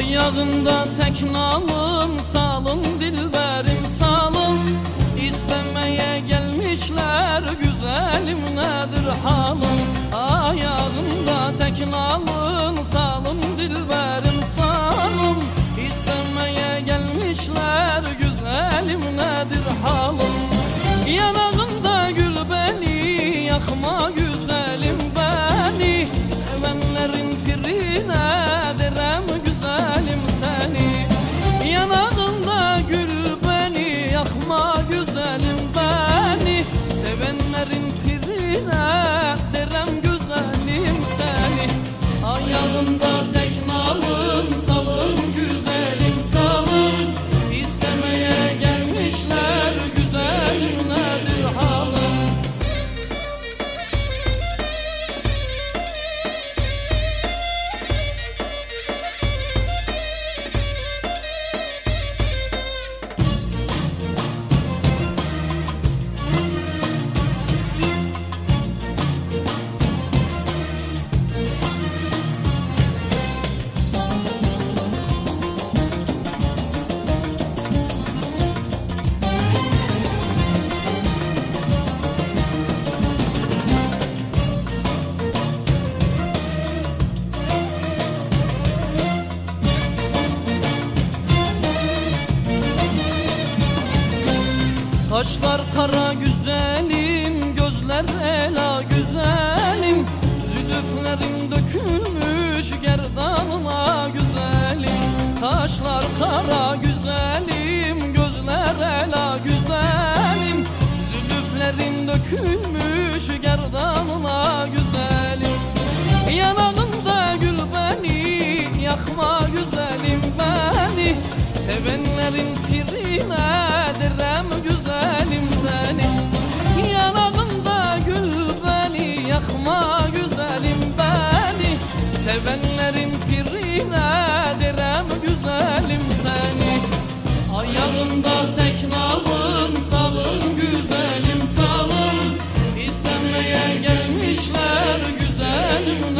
Yanağında tek nalın salın dilberim salın. İstemeye gelmişler güzelim nedir halın? Ayağında tek nalın Kaşlar kara güzelim, gözler ela güzelim. Zülüflerin dökülmüş gerdanına güzelim. Kaşlar kara güzelim, gözler ela güzelim. Zülüflerin dökülmüş gerdanına güzelim. Yanağında gül beni, yakma güzelim beni. Sevenlerin pirine Sevenlerin pirine derem güzelim seni. Ayağında tekne alın salın güzelim salın. İstenmeye gelmişler güzelim